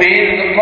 with the